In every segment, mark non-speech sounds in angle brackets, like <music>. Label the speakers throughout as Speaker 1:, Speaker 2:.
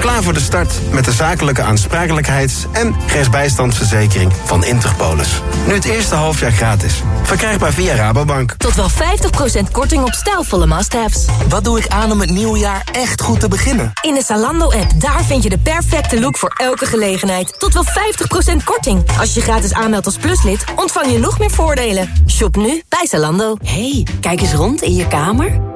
Speaker 1: Klaar voor de start met de zakelijke aansprakelijkheids- en rechtsbijstandsverzekering van Interpolis. Nu het eerste halfjaar gratis. Verkrijgbaar via Rabobank.
Speaker 2: Tot wel 50% korting op stijlvolle must-haves.
Speaker 3: Wat doe ik aan om het nieuwe jaar echt goed te beginnen?
Speaker 2: In de Zalando-app, daar vind je de perfecte look voor elke gelegenheid. Tot wel 50% korting. Als je gratis aanmeldt als pluslid, ontvang je nog meer voordelen. Shop nu bij Zalando.
Speaker 4: hey, kijk eens rond in je kamer.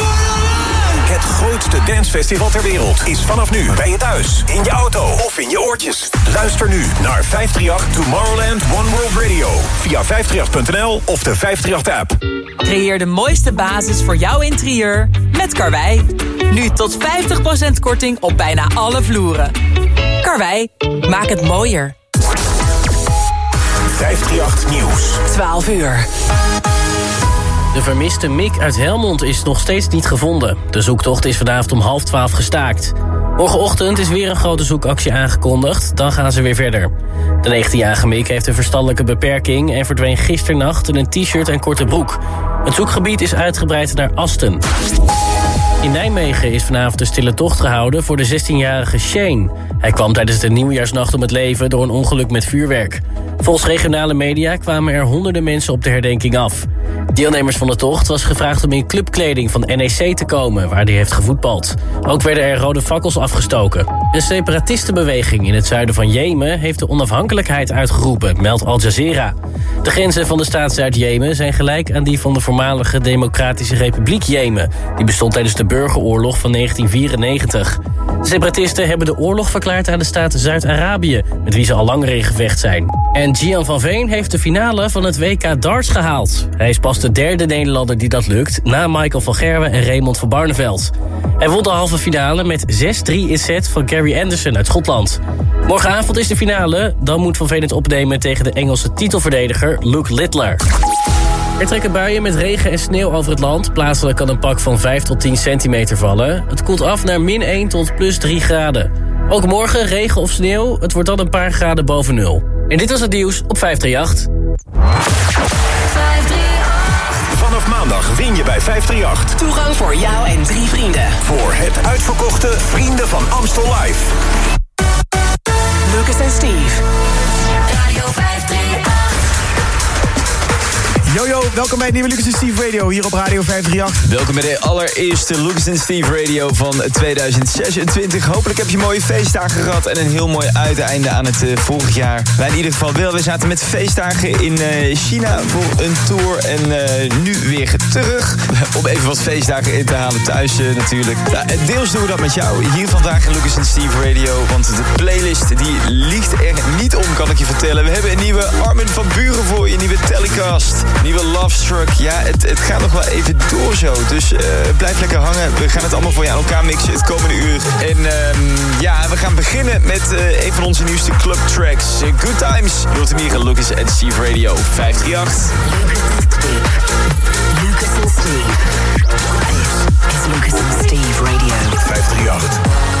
Speaker 5: Het grootste dancefestival ter wereld is vanaf nu bij je thuis, in je auto of in je oortjes. Luister nu naar 538 Tomorrowland One World Radio via 538.nl of de 538-app.
Speaker 6: Creëer de mooiste basis voor jouw interieur met Karwei. Nu tot 50% korting op bijna alle vloeren. Karwei, maak het mooier.
Speaker 5: 538 Nieuws.
Speaker 6: 12 uur.
Speaker 7: De vermiste Mick uit Helmond is nog steeds niet gevonden. De zoektocht is vanavond om half twaalf gestaakt. Morgenochtend is weer een grote zoekactie aangekondigd. Dan gaan ze weer verder. De 19-jarige Mick heeft een verstandelijke beperking... en verdween gisternacht in een t-shirt en korte broek. Het zoekgebied is uitgebreid naar Asten. In Nijmegen is vanavond de stille tocht gehouden voor de 16-jarige Shane. Hij kwam tijdens de nieuwjaarsnacht om het leven door een ongeluk met vuurwerk. Volgens regionale media kwamen er honderden mensen op de herdenking af. Deelnemers van de tocht was gevraagd om in clubkleding van NEC te komen... waar hij heeft gevoetbald. Ook werden er rode fakkels afgestoken. Een separatistenbeweging in het zuiden van Jemen... heeft de onafhankelijkheid uitgeroepen, meldt Al Jazeera. De grenzen van de staat Zuid-Jemen zijn gelijk aan die van de voormalige Democratische Republiek Jemen. Die bestond tijdens de burgeroorlog van 1994. De separatisten hebben de oorlog verklaard aan de staat Zuid-Arabië... met wie ze al langer in gevecht zijn. En Gian van Veen heeft de finale van het WK darts gehaald. Hij is pas de derde Nederlander die dat lukt... na Michael van Gerwen en Raymond van Barneveld. Hij won de halve finale met 6-3 in set van Gary Anderson uit Schotland. Morgenavond is de finale. Dan moet Van Veen het opnemen tegen de Engelse titelverdediger Luke Littler. Er trekken buien met regen en sneeuw over het land. Plaatselijk kan een pak van 5 tot 10 centimeter vallen. Het koelt af naar min 1 tot plus 3 graden. Ook morgen regen of sneeuw. Het wordt dan een paar graden boven nul. En dit was het nieuws op 538.
Speaker 5: Vanaf maandag win je bij 538.
Speaker 6: Toegang voor jou en drie vrienden.
Speaker 5: Voor het uitverkochte Vrienden van Amstel Live.
Speaker 6: Lucas en Steve.
Speaker 2: Radio 538.
Speaker 8: Yo welkom bij het nieuwe Lucas Steve Radio hier op Radio 538.
Speaker 9: Welkom bij de allereerste Lucas Steve Radio van 2026. Hopelijk heb je mooie feestdagen gehad en een heel mooi uiteinde aan het uh, vorig jaar. Wij in ieder geval wel. We zaten met feestdagen in uh, China voor een tour en uh, nu weer terug. <laughs> Om even wat feestdagen in te halen thuis natuurlijk. Nou, deels doen we dat met jou hier vandaag in Lucas Steve Radio. Want de playlist die liegt er niet om, kan ik je vertellen. We hebben een nieuwe Armin van Buren voor je, een nieuwe telecast. Nieuwe Love Struck. Ja, het, het gaat nog wel even door zo. Dus uh, blijf lekker hangen. We gaan het allemaal voor je aan elkaar mixen het komende uur. En um, ja, we gaan beginnen met uh, een van onze nieuwste club tracks. Uh, Good Times. Je hoort hem hier aan Lucas en Steve Radio 538.
Speaker 4: Lucas en Steve. This is Lucas and Steve Radio.
Speaker 5: 538.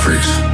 Speaker 10: Freaks,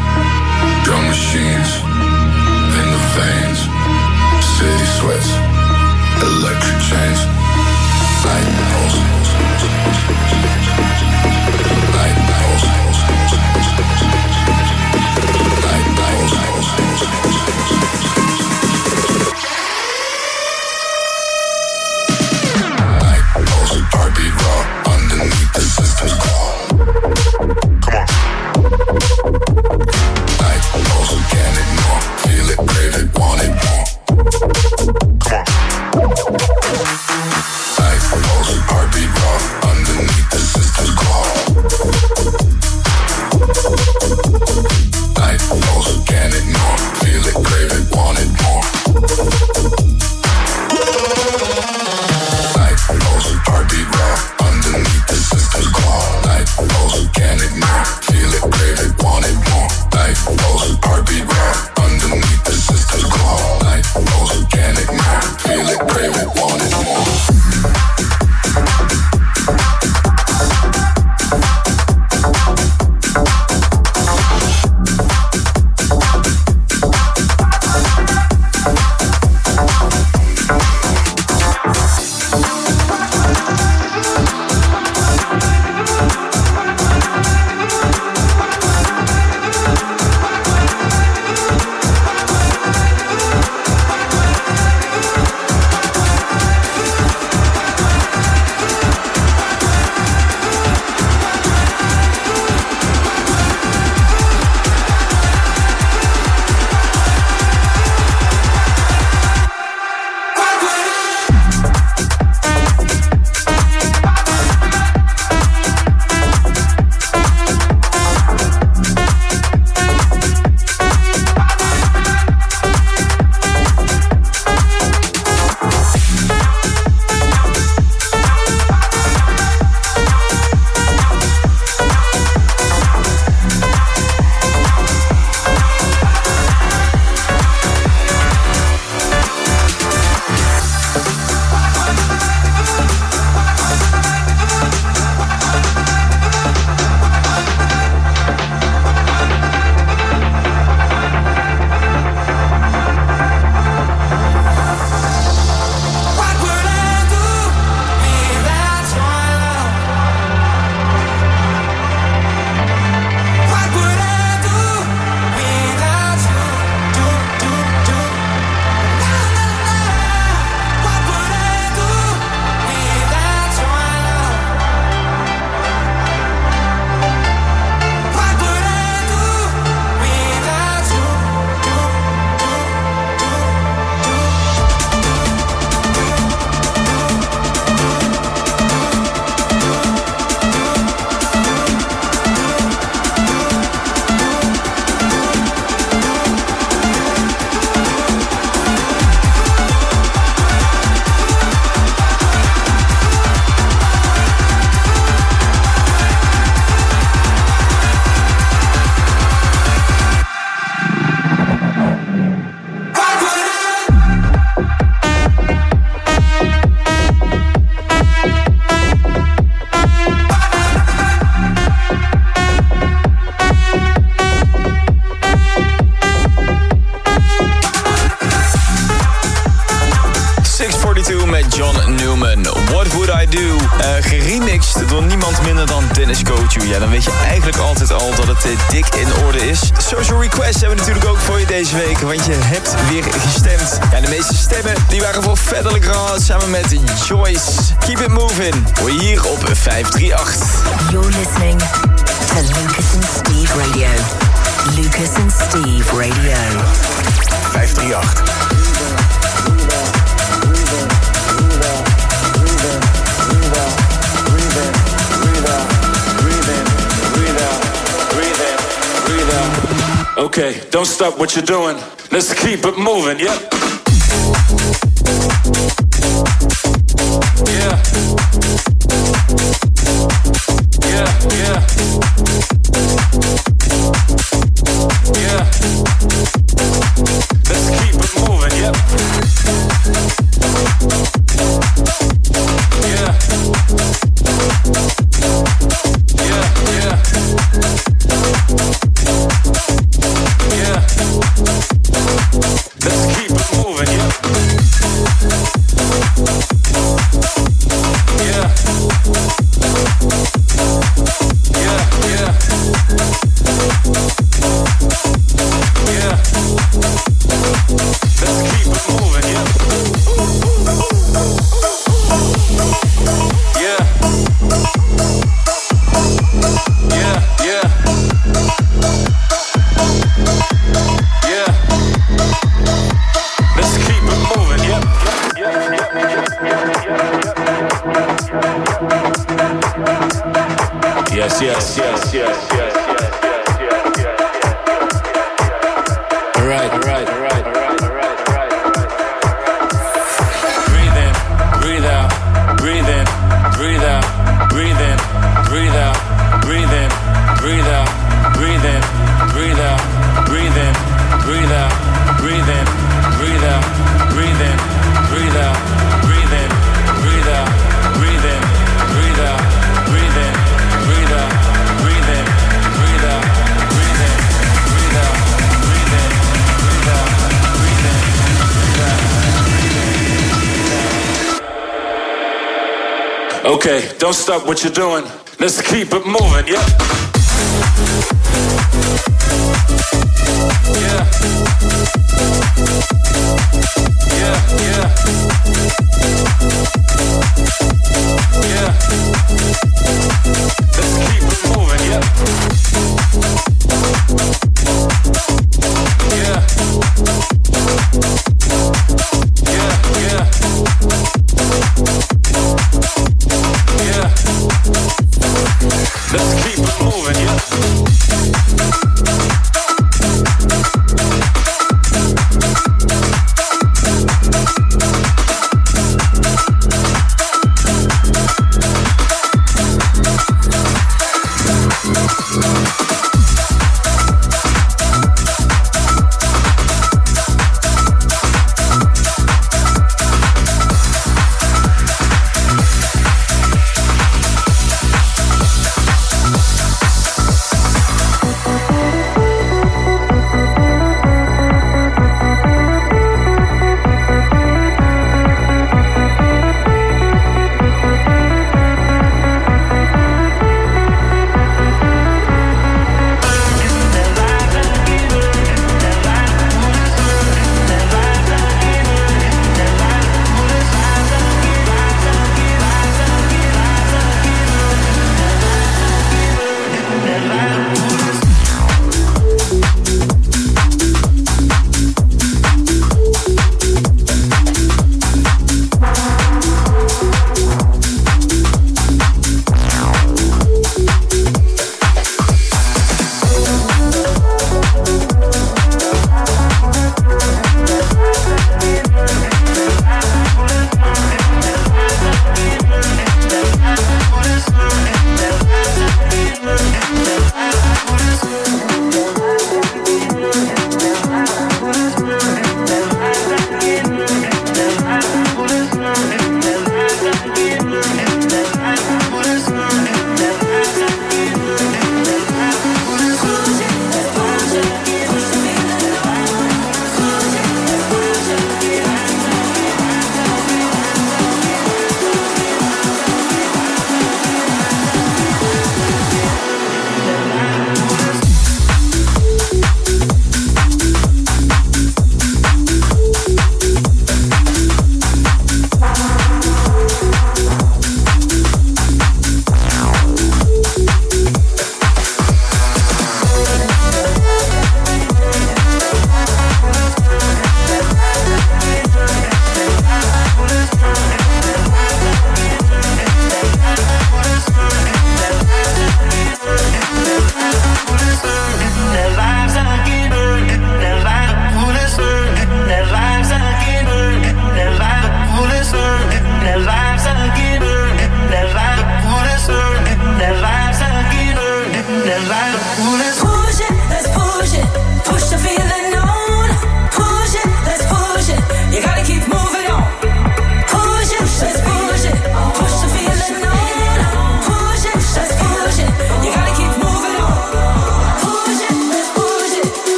Speaker 9: Choice. Keep it moving. We're here op 538.
Speaker 11: You're listening to Lucas and Steve Radio. Lucas and Steve Radio.
Speaker 5: 538.
Speaker 12: Okay, don't stop what you're doing. Let's keep it moving, yep. stop what you're doing. Let's keep it moving.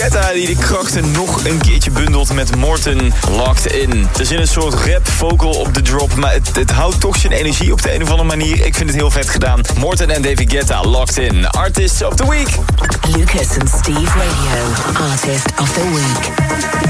Speaker 9: Guetta die de krachten nog een keertje bundelt met Morton Locked In. Het is een soort rap vocal op de drop, maar het, het houdt toch zijn energie op de een of andere manier. Ik vind het heel vet gedaan. Morton en David Guetta Locked In. Artist of the Week.
Speaker 11: Lucas and Steve Radio, Artist of the Week.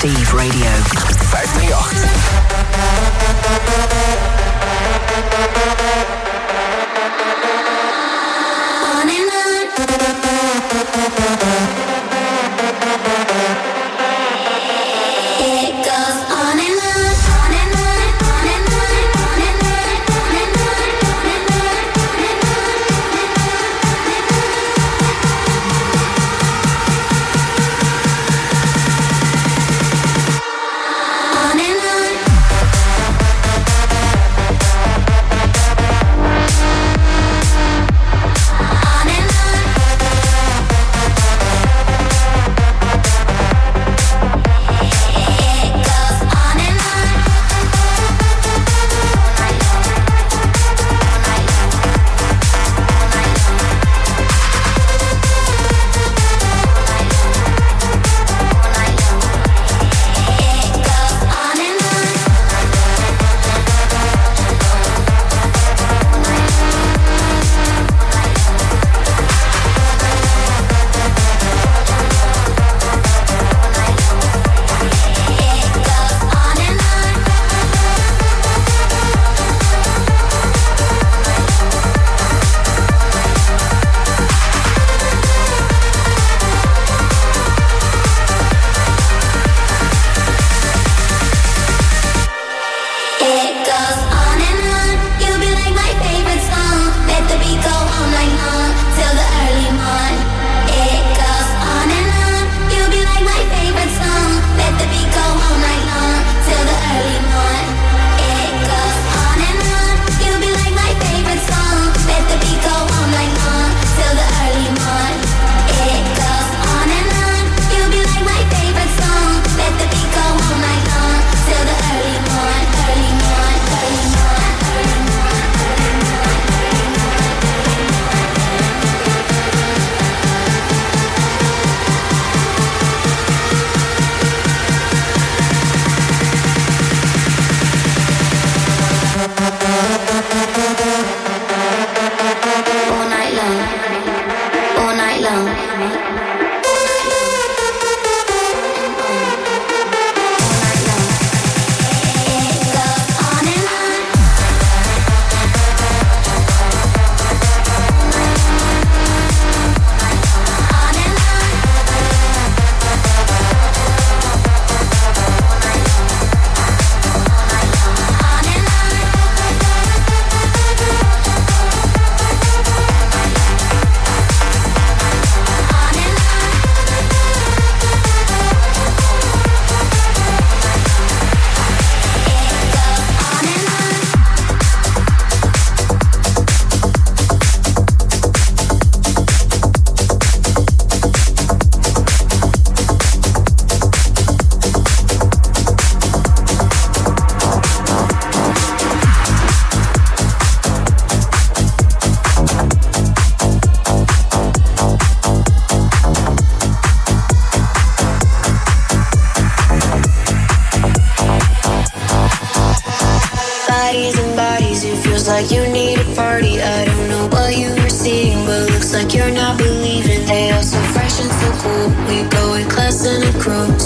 Speaker 11: Steve Radio.
Speaker 13: We go in class and a crew.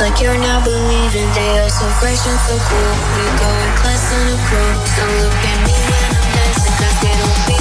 Speaker 13: Like you're not believing. They are so fresh and so cool. We go in class on a cruise Don't look at me when I'm dancing Cause they don't
Speaker 9: feel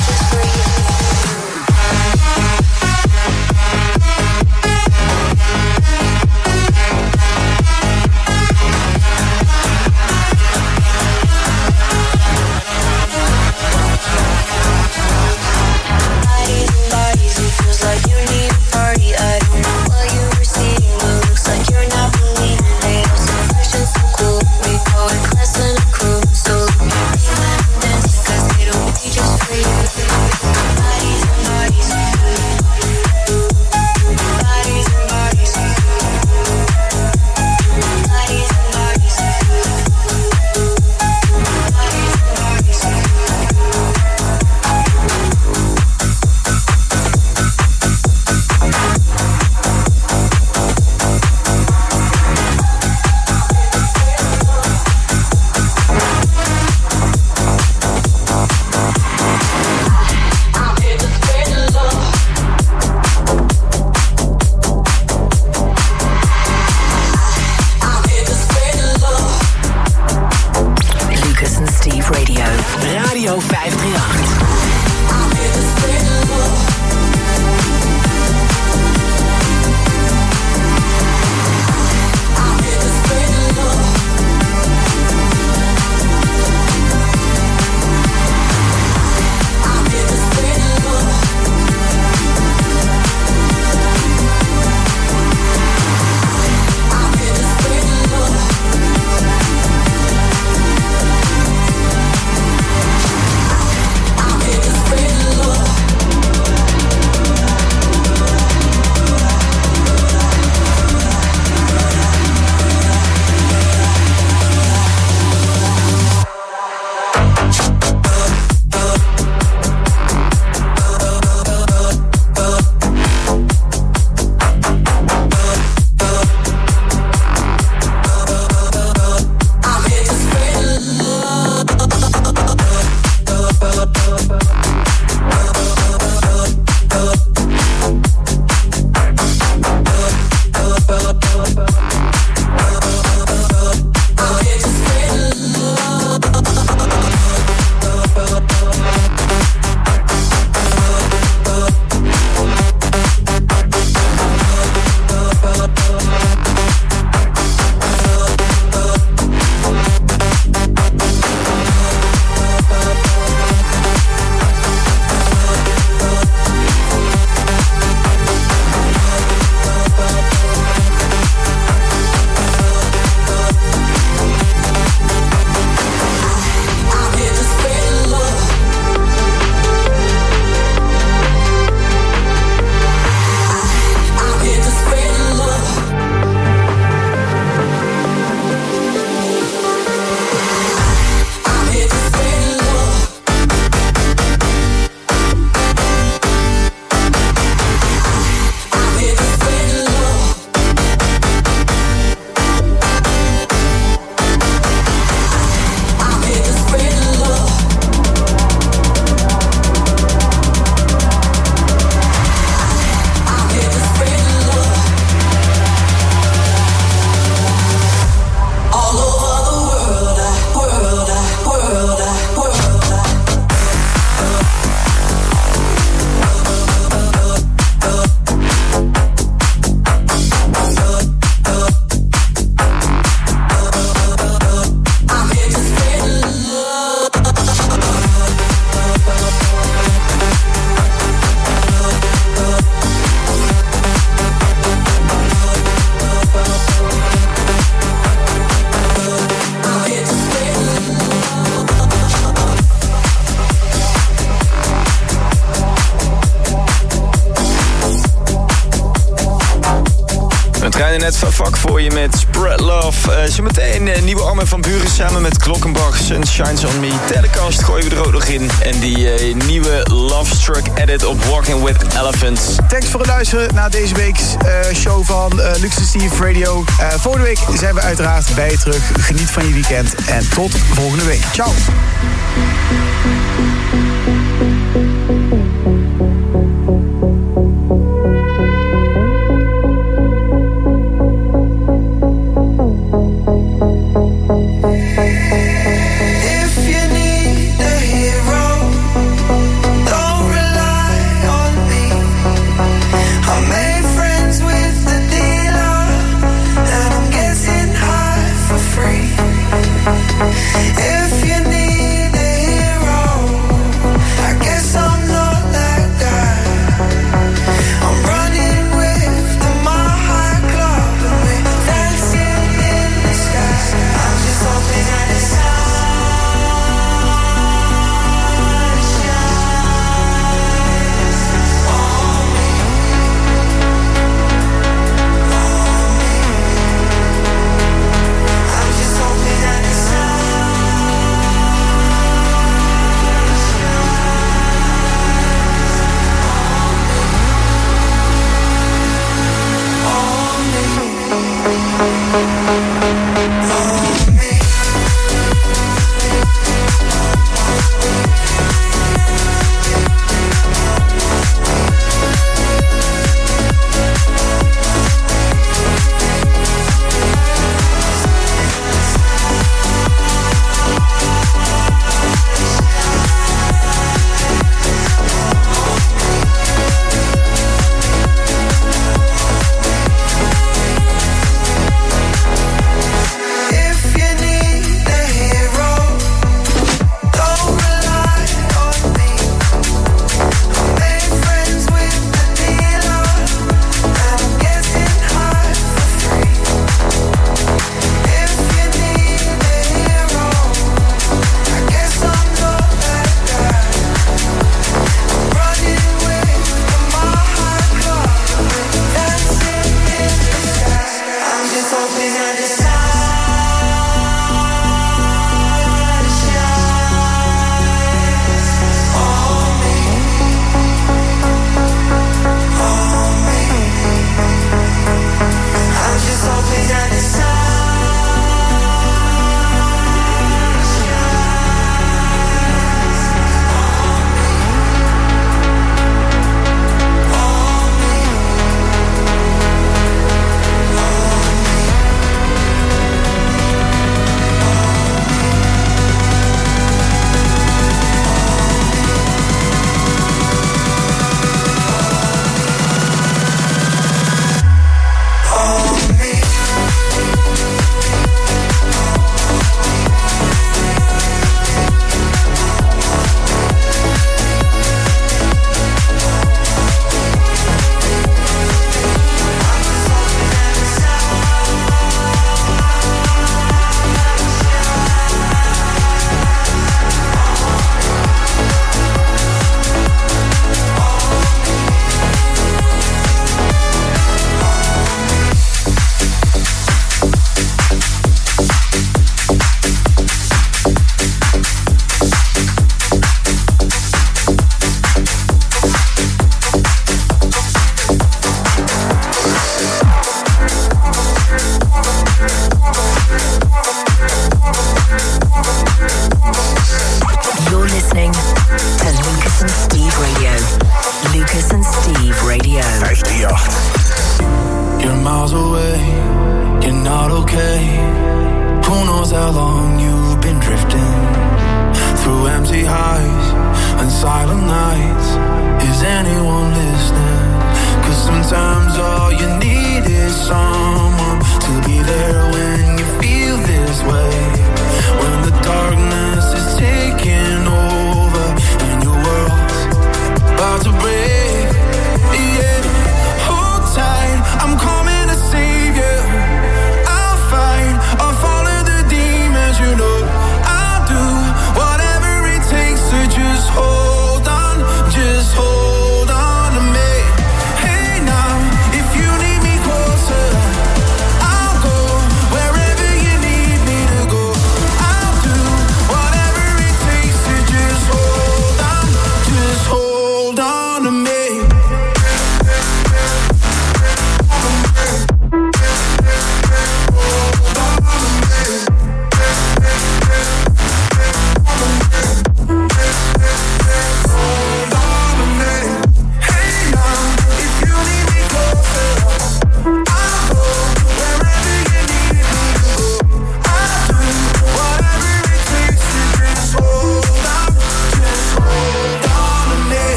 Speaker 9: zometeen uh, nieuwe Armen van Buren samen met Klokkenbach. Sunshines on Me. Telecast gooien we er ook nog in. En die uh, nieuwe Love Struck edit op Walking with Elephants.
Speaker 8: Thanks voor het luisteren naar deze week's show van Luxe Steve Radio. volgende week zijn we uiteraard bij je terug. Geniet van je weekend en tot volgende week. Ciao.